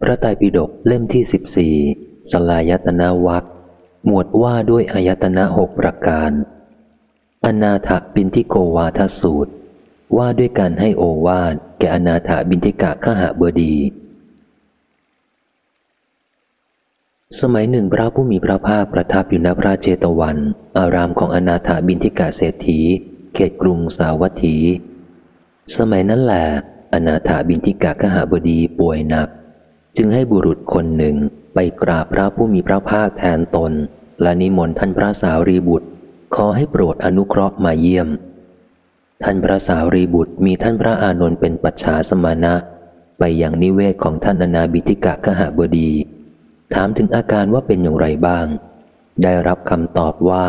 พระไตรปิฎกเล่มที่สิบสี่สลายตนาวัคหมวดว่าด้วยอายตนะหกประการ อนาถปินทิโกวาทสูตร ว่าด้วยการให้โอวาดแก่อนาถบินทิกะขหาบดี สมัยหนึ่งพระผู้มีพระภาคประทับอยู่ณพระเจตวัน อารามของอนาถบินทิกะเศรษฐี เขตกรุงสาวัตถี สมัยนั้นแหละอนาถบินทิกะขหาบดีป่วยหนัก จึงให้บุรุษคนหนึ่งไปกราบพระผู้มีพระภาคแทนตน และนิมนต์ท่านพระสาวรีบุตร ขอให้โปรดอนุเคราะห์มาเยี่ยม ท่านพระสาวรีบุตรมีท่านพระอานนท์เป็นปัจฉาสมาณะไปยังนิเวศของท่านอนาบิติกะขหาบดี ถามถึงอาการว่าเป็นอย่างไรบ้าง ได้รับคำตอบว่า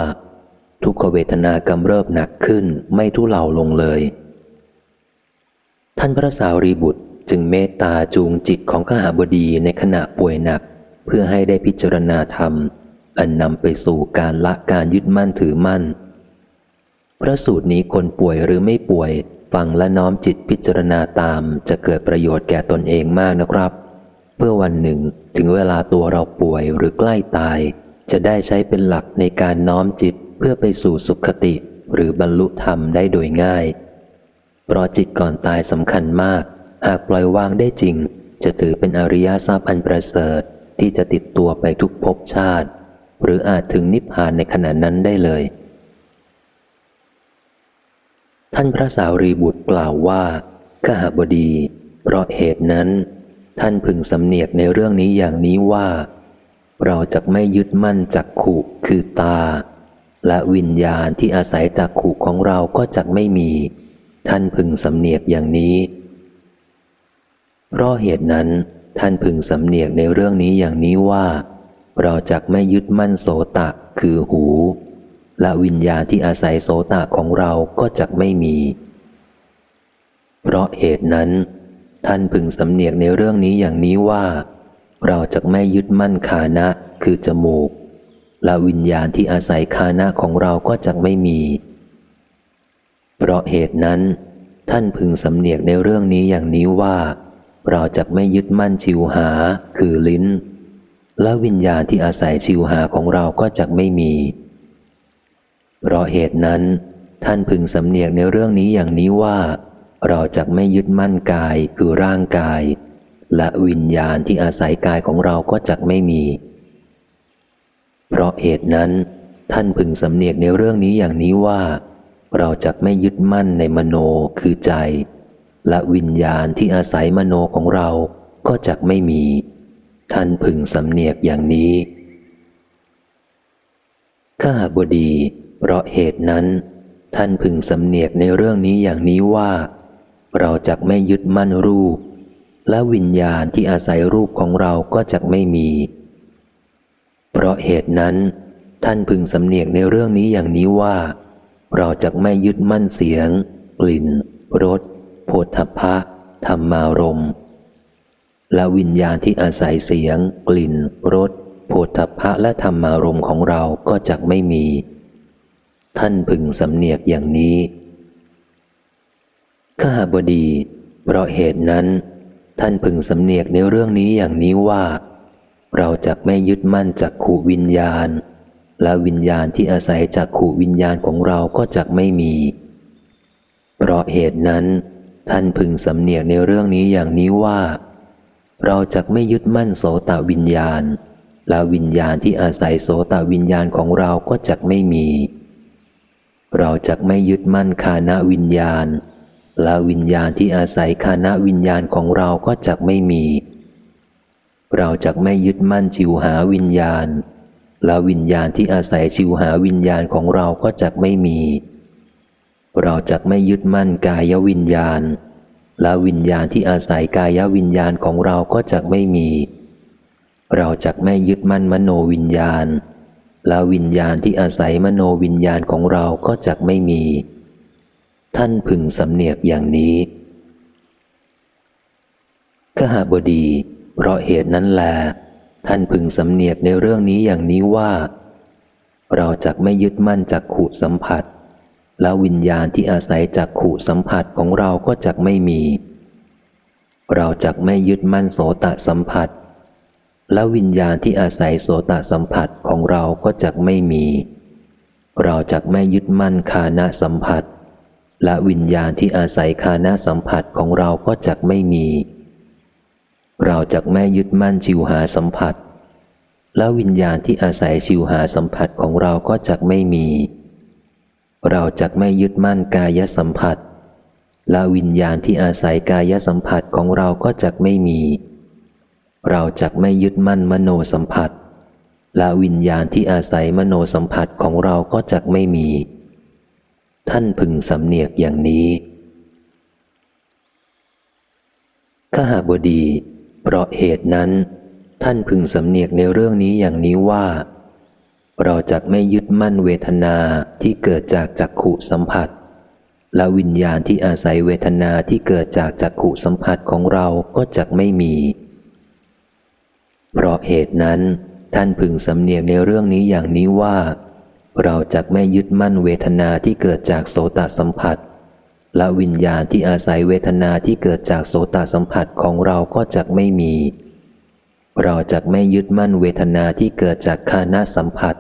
ทุกขเวทนากำเริบหนักขึ้นไม่ทุเลาลงเลย ท่านพระสาวรีบุตร จึงเมตตาจูงจิตของขหาบดีในขณะป่วยหนัก เพื่อให้ได้พิจารณาธรรม อันนำไปสู่การละการยึดมั่นถือมั่น พระสูตรนี้คนป่วยหรือไม่ป่วย ฟังและน้อมจิตพิจารณาตามจะเกิดประโยชน์แก่ตนเองมากนะครับ เพื่อวันหนึ่งถึงเวลาตัวเราป่วยหรือใกล้ตาย จะได้ใช้เป็นหลักในการน้อมจิตเพื่อไปสู่สุขติหรือบรรลุธรรมได้โดยง่าย เพราะจิตก่อนตายสำคัญมากากปล่อยวางได้จริง จะถือเป็นอริยทรัพย์อันประเสริฐที่จะติดตัวไปทุกภพชาติ หรืออาจถึงนิพพานในขณะนั้นได้เลย ท่านพระสาวรีบุตรกล่าวว่าข้าหบดี เพราะเหตุนั้น ท่านพึงสำเนียกในเรื่องนี้อย่างนี้ว่า เราจะไม่ยึดมั่นจักขู่คือตา และวิญญาณที่อาศัยจักขู่ของเราก็จะไม่มี ท่านพึงสำเนียกอย่างนี้ เพราะเหตุนั้นท่านพึงสำเนียกในเรื่องนี้อย่างนี้ว่า เราจะไม่ยึดมั่นโสตะคือหู และวิญญาณที่อาศัยโสตะของเราก็จะไม่มี เพราะเหตุนั้น ท่านพึงสำเนียกในเรื่องนี้อย่างนี้ว่า เราจะไม่ยึดมั่นคานะคือจมูก และวิญญาณที่อาศัยคานะของเราก็จะไม่มี เพราะเหตุนั้น ท่านพึงสำเนียกในเรื่องนี้อย่างนี้ว่า เราจะไม่ยึดมั่นชิวหาคือลิ้น และวิญญาณที่อาศัยชิวหาของเราก็จะไม่มี เพราะเหตุนั้น ท่านพึงสำเนียกในเรื่องนี้อย่างนี้ว่า เราจะไม่ยึดมั่นกายคือร่างกาย และวิญญาณที่อาศัยกายของเราก็จะไม่มี เพราะเหตุนั้น ท่านพึงสำเนียกในเรื่องนี้อย่างนี้ว่า เราจะไม่ยึดมั่นในมโนคือใจ และวิญญาณที่อาศัยมโนของเราก็จะไม่มี ท่านพึงสำเนียกอย่างนี้ข้าบดี เพราะเหตุนั้น ท่านพึงสำเนียกในเรื่องนี้อย่างนี้ว่า เราจะไม่ยึดมั่นรูป และวิญญาณที่อาศัยรูปของเราก็จะไม่มี เพราะเหตุนั้น ท่านพึงสำเนียกในเรื่องนี้อย่างนี้ว่า เราจะไม่ยึดมั่นเสียง กลิ่นรส พธพะธรรมารมและวิญญาณที่อาศัยเสียง กลิ่นรสโพธพะและธรรมารมของเราก็จะไม่มี ท่านพึงสำเนียกอย่างนี้ข้าบดี เพราะเหตุนั้น ท่านพึงสำเนียกในเรื่องนี้อย่างนี้ว่า เราจะไม่ยึดมั่นจากขู่วิญญาณ และวิญญาณที่อาศัยจากขู่วิญญาณของเราก็จะไม่มี เพราะเหตุนั้น ท่านพึงสำเนียกในเรื่องนี้อย่างนี้ว่า เราจะไม่ยึดมั่นโสตวิญญาณ และวิญญาณที่อาศัยโสตวิญญาณของเราก็จะไม่มี เราจะไม่ยึดมั่นคานาวิญญาณ และวิญญาณที่อาศัยคานาวิญญาณของเราก็จะไม่มี เราจะไม่ยึดมั่นชิวหาวิญญาณ และวิญญาณที่อาศัยชิวหาวิญญาณของเราก็จะไม่มี เราจะไม่ยึดมั่นกายวิญญาณ และวิญญาณที่อาศัยกายวิญญาณของเราก็จะไม่มี เราจะไม่ยึดมั่นมโนวิญญาณ และวิญญาณที่อาศัยมโนวิญญาณของเราก็จะไม่มี ท่านพึงสำเนียกอย่างนี้ขหาบดี เพราะเหตุนั้นแล ท่านพึงสำเนียกในเรื่องนี้อย่างนี้ว่า เราจะไม่ยึดมั่นจากขู่สัมผัส แล้ววิญญาณที่อาศัยจากขู่สัมผัสของเราก็จะไม่มี เราจะไม่ยึดมั่นโสตสัมผัส และวิญญาณที่อาศัยโสตสัมผัสของเราก็จะไม่มี เราจะไม่ยึดมั่นคานะสัมผัส และวิญญาณที่อาศัยคานะสัมผัสของเราก็จะไม่มี เราจะไม่ยึดมั่นชิวหาสัมผัส และวิญญาณที่อาศัยชิวหาสัมผัสของเราก็จะไม่มี เราจะไม่ยึดมั่นกายสัมผัส และวิญญาณที่อาศัยกายสัมผัสของเราก็จะไม่มี เราจะไม่ยึดมั่นมโนสัมผัส และวิญญาณที่อาศัยมโนสัมผัสของเราก็จะไม่มี ท่านพึงสำเนียกอย่างนี้ข้าหาบดี เพราะเหตุนั้น ท่านพึงสำเนียกในเรื่องนี้อย่างนี้ว่า เราจะไม่ยึดมั่นเวทนาที่เกิดจากจักขุสัมผัส และวิญญาณที่อาศัยเวทนาที่เกิดจากจักขุสัมผัสของเราก็จะไม่มี เพราะเหตุนั้น ท่านพึงสำเนียกในเรื่องนี้อย่างนี้ว่า เราจะไม่ยึดมั่นเวทนาที่เกิดจากโสตสัมผัส และวิญญาณที่อาศัยเวทนาที่เกิดจากโสตสัมผัสของเราก็จะไม่มี เราจะไม่ยึดมั่นเวทนาที่เกิดจากคานาสัมผัส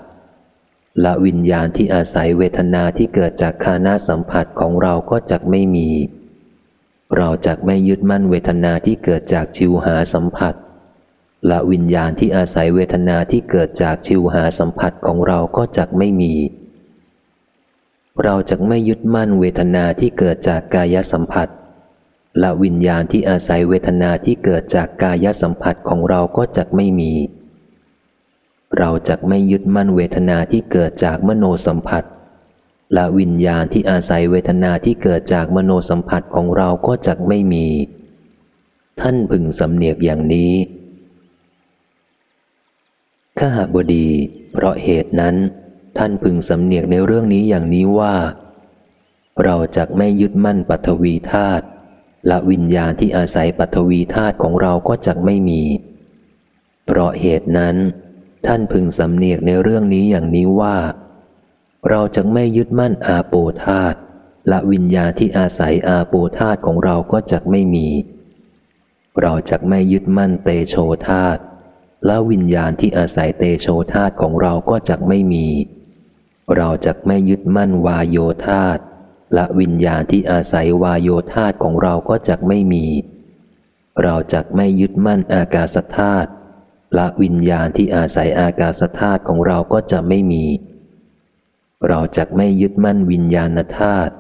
และวิญญาณที่อาศัยเวทนาที่เกิดจากคานาสัมผัสของเราก็จะไม่มี เราจะไม่ยึดมั่นเวทนาที่เกิดจากชิวหาสัมผัส และวิญญาณที่อาศัยเวทนาที่เกิดจากชิวหาสัมผัสของเราก็จะไม่มี เราจะไม่ยึดมั่นเวทนาที่เกิดจากกายสัมผัส และวิญญาณที่อาศัยเวทนาที่เกิดจากกายสัมผัสของเราก็จะไม่มี เราจะไม่ยึดมั่นเวทนาที่เกิดจากมโนสัมผัส และวิญญาณที่อาศัยเวทนาที่เกิดจากมโนสัมผัสของเราก็จะไม่มี ท่านพึงสำเนียกอย่างนี้ข้าหาบดี เพราะเหตุนั้น ท่านพึงสำเนียกในเรื่องนี้อย่างนี้ว่า เราจะไม่ยึดมั่นปัทวีธาตุและวิญญาณที่อาศัยปัทวีธาตุของเราก็จะไม่มี เพราะเหตุนั้น ท่านพึงสำเนียกในเรื่องนี้อย่างนี้ว่า เราจะไม่ยึดมั่นอาโปธาตและวิญญาที่อาศัยอาโปธาตของเราก็จะไม่มี เราจะไม่ยึดมั่นเตโชธาตและวิญญาณที่อาศัยเตโชธาตของเราก็จะไม่มี เราจะไม่ยึดมั่นวายโยธาตและวิญญาณที่อาศัยวายโยธาตของเราก็จะไม่มี เราจะไม่ยึดมั่นอากาศธาตุ ละวิญญาณที่อาศัยอากาศธาตุของเราก็จะไม่มี เราจะไม่ยึดมั่นวิญญาณธาตุ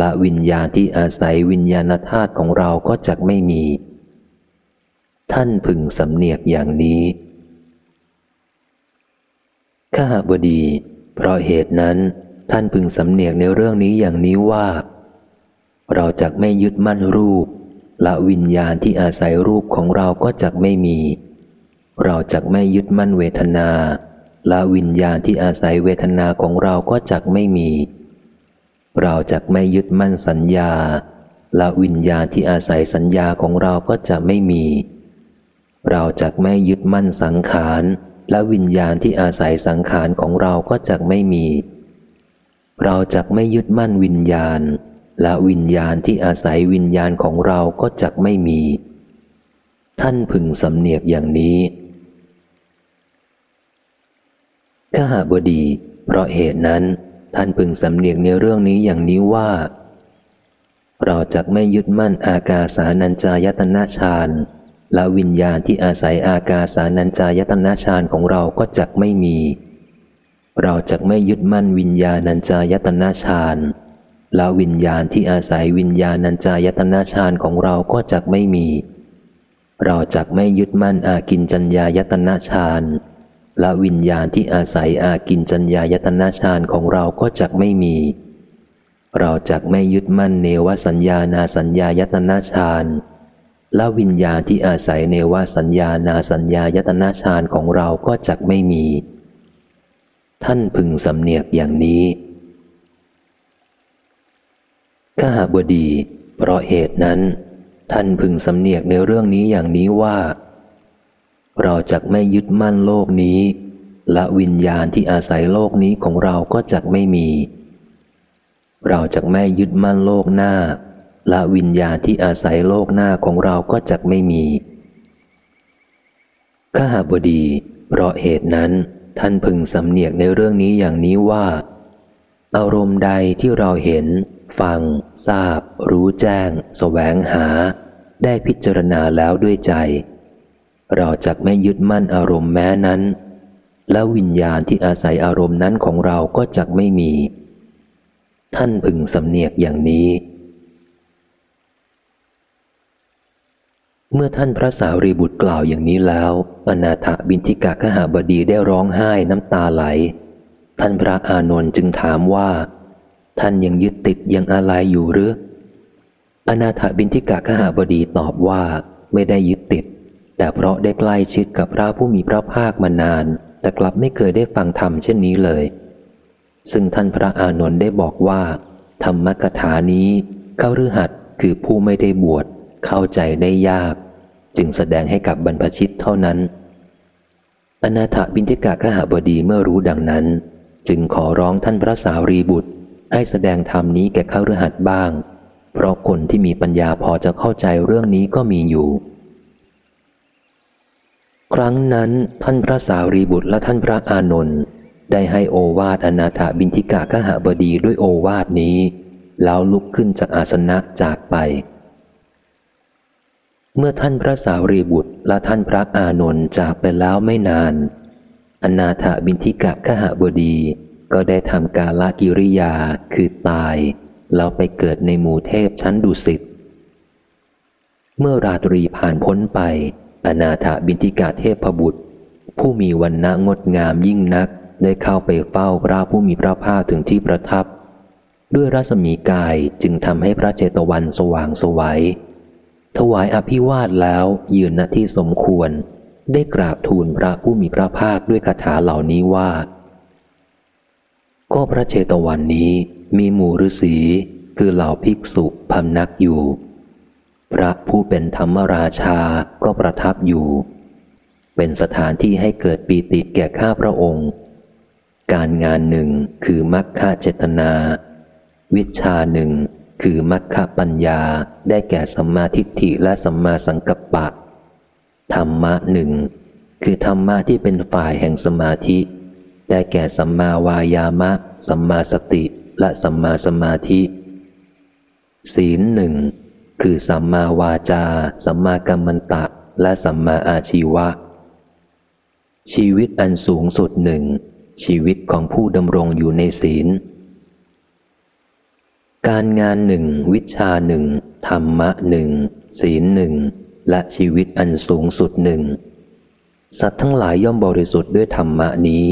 ละวิญญาณที่อาศัยวิญญาณธาตุของเราก็จะไม่มี ท่านพึงสำเนียกอย่างนี้ข้าหาบดี เพราะเหตุนั้น ท่านพึงสำเนียกในเรื่องนี้อย่างนี้ว่า เราจะไม่ยึดมั่นรูปละวิญญาณที่อาศัยรูปของเราก็จะไม่มี เราจะไม่ยึดมั่นเวทนาละวิญญาณที่อาศัยเวทนาของเราก็จะไม่มี เราจะไม่ยึดมั่นสัญญาละวิญญาณที่อาศัยสัญญาของเราก็จะไม่มี เราจะไม่ยึดมั่นสังขารและวิญญาณที่อาศัยสังขารของเราก็จะไม่มี เราจะไม่ยึดมั่นวิญญาณ และวิญญาณที่อาศัยวิญญาณของเราก็จะไม่มี ท่านพึงสำเนียกอย่างนี้ ข้าหาบดี เพราะเหตุนั้น ท่านพึงสำเนียกในเรื่องนี้อย่างนี้ว่า เราจะไม่ยึดมั่นอากาสานัญจายตนะฌานและวิญญาณที่อาศัยอากาสานัญจายตนะฌานของเราก็จะไม่มี เราจะไม่ยึดมั่นวิญญาณัญจายตนะฌานและวิญญาณที่อาศัยวิญญาณัญจายตนะฌานของเราก็จะไม่มี เราจะไม่ยึดมั่นอากินจัญญายตนะฌาน และวิญญาณที่อาศัยอากินจัญญายตนะฌานของเราก็จะไม่มี เราจะไม่ยึดมั่นเนวสัญญานาสัญญายตนะฌานและวิญญาณที่อาศัยในวสัญญานาสัญญายตนาฌานของเราก็จะไม่มี ท่านพึงสำเนียกอย่างนี้ข้าหาบดี เพราะเหตุนั้น ท่านพึงสำเนียกในเรื่องนี้อย่างนี้ว่า เราจะไม่ยึดมั่นโลกนี้ และวิญญาณที่อาศัยโลกนี้ของเราก็จะไม่มี เราจะไม่ยึดมั่นโลกหน้า และวิญญาณที่อาศัยโลกหน้าของเราก็จะไม่มีข้าหาบดี เพราะเหตุนั้นท่านพึงสำเนียกในเรื่องนี้อย่างนี้ว่า อารมณ์ใดที่เราเห็น ฟัง ทราบ รู้แจ้งสแสวงหา ได้พิจารณาแล้วด้วยใจ เราจะไม่ยึดมั่นอารมณ์แม้นั้น และวิญญาณที่อาศัยอารมณ์นั้นของเราก็จะไม่มี ท่านพึงสำเนียกอย่างนี้ เมื่อท่านพระสารีบุตรกล่าวอย่างนี้แล้วอนาถบินทิกะขหาบดีได้ร้องไห้น้ำตาไหล ท่านพระอานนท์จึงถามว่า ท่านยังยึดติดยังอะไรอยู่หรืออนาถบินทิกะขหาบดีตอบว่าไม่ได้ยึดติด แต่เพราะได้ใกล้ชิดกับพระผู้มีพระภาคมานาน แต่กลับไม่เคยได้ฟังธรรมเช่นนี้เลย ซึ่งท่านพระอานนท์ได้บอกว่า ธรรมกถานี้เข้าฤหัสคือผู้ไม่ได้บวชเข้าใจได้ยาก จึงแสดงให้กับบรรพชิตเท่านั้น อนาถบินทิกะขหาบดีเมื่อรู้ดังนั้น จึงขอร้องท่านพระสารีบุตร ให้แสดงธรรมนี้แก่ข้าฤหัสบ้าง เพราะคนที่มีปัญญาพอจะเข้าใจเรื่องนี้ก็มีอยู่ ครั้งนั้นท่านพระสารีบุตรและท่านพระอานนท์ได้ให้โอวาทอนาถบินทิกะขหาบดีด้วยโอวาทนี้ แล้วลุกขึ้นจากอาสนะจากไป เมื่อท่านพระสาวรีบุตรและท่านพระอานนท์จากไปแล้วไม่นาน อนาถบินทิกะขหบดีก็ได้ทำกาลกิริยาคือตายแล้วไปเกิดในหมู่เทพชั้นดุสิตเมื่อราตรีผ่านพ้นไป อนาถบินทิกะเทพบุตร ผู้มีวันณะงดงามยิ่งนักได้เข้าไปเฝ้าพระผู้มีพระภาคถึงที่ประทับ ด้วยรัศมีกายจึงทำให้พระเจตวันสว่างสวัยถวายอภิวาทแล้วยืนณที่สมควร ได้กราบทูลพระผู้มีพระภาคด้วยคาถาเหล่านี้ว่า ก็พระเชตวันนี้มีหมู่ฤาษีคือเหล่าภิกษุพำนักอยู่ พระผู้เป็นธรรมราชาก็ประทับอยู่ เป็นสถานที่ให้เกิดปีติแก่ข้าพระองค์ การงานหนึ่งคือมัคคะเจตนา วิชาหนึ่งคือมัคคปัญญาได้แก่สัมมาทิฏฐิและสัมมาสังกัปปะ ธรรมะหนึ่งคือธรรมะที่เป็นฝ่ายแห่งสมาธิ ได้แก่สัมมาวายามะ สัมมาสติและสัมมาสมาธิ ศีลหนึ่ง คือสัมมาวาจา สัมมากัมมันตะ และสัมมาอาชีวะ ชีวิตอันสูงสุดหนึ่ง ชีวิตของผู้ดำรงอยู่ในศีล การงานหนึ่ง วิชาหนึ่ง ธรรมะหนึ่ง ศีลหนึ่ง และชีวิตอันสูงสุดหนึ่ง สัตว์ทั้งหลายย่อมบริสุทธิ์ด้วยธรรมะนี้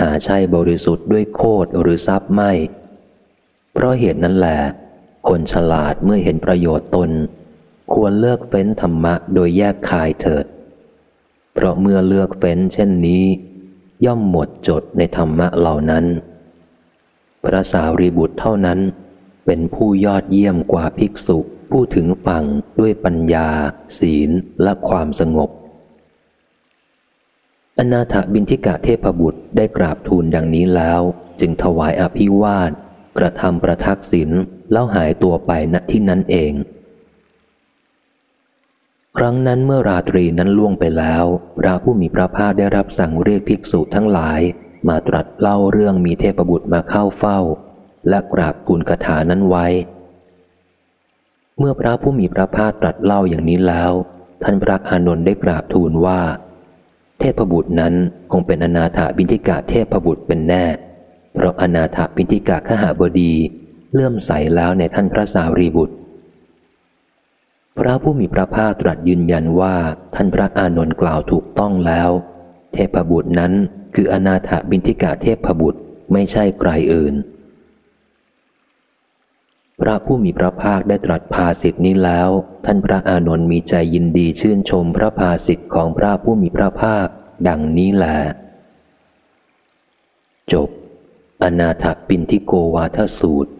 หาใช่บริสุทธิ์ด้วยโคดหรือทรัพย์ไม่ เพราะเหตุนั้นแหละ คนฉลาดเมื่อเห็นประโยชน์ตน ควรเลือกเฟ้นธรรมะโดยแยกคายเถิด เพราะเมื่อเลือกเฟ้นเช่นนี้ ย่อมหมดจดในธรรมะเหล่านั้น พระสาวรีบุตรเท่านั้น เป็นผู้ยอดเยี่ยมกว่าภิกษุผู้ถึงฝั่งด้วยปัญญา ศีลและความสงบ อนาถบินทิกะเทพบุตรได้กราบทูลดังนี้แล้ว จึงถวายอภิวาท กระทำประทักษิณแล้วหายตัวไปณที่นั้นเอง ครั้งนั้นเมื่อราตรีนั้นล่วงไปแล้วพระผู้มีพระภาคได้รับสั่งเรียกภิกษุทั้งหลาย มาตรัสเล่าเรื่องมีเทพบุตรมาเข้าเฝ้า และกราบทูลคาถานั้นไว้ เมื่อพระผู้มีพระภาคตรัสเล่าอย่างนี้แล้ว ท่านพระอานนท์ได้กราบทูลว่า เทพบุตรนั้นคงเป็นอนาถาบินทิกาเทพบุตรเป็นแน่ เพราะอนาถาบินทิกาขหาบดีเลื่อมใสแล้วในท่านพระสารีบุตร พระผู้มีพระภาคตรัสยืนยันว่าท่านพระอานนท์กล่าวถูกต้องแล้ว เทพบุตรนั้นคืออนาถาบินทิกาเทพบุตรไม่ใช่ไกลอื่น พระผู้มีพระภาคได้ตรัสภาสิทธินี้แล้ว ท่านพระอานนท์มีใจยินดีชื่นชมพระภาสิทธิ์ของพระผู้มีพระภาคดังนี้แหละจบ อนาถปินทิโกวาทสูตร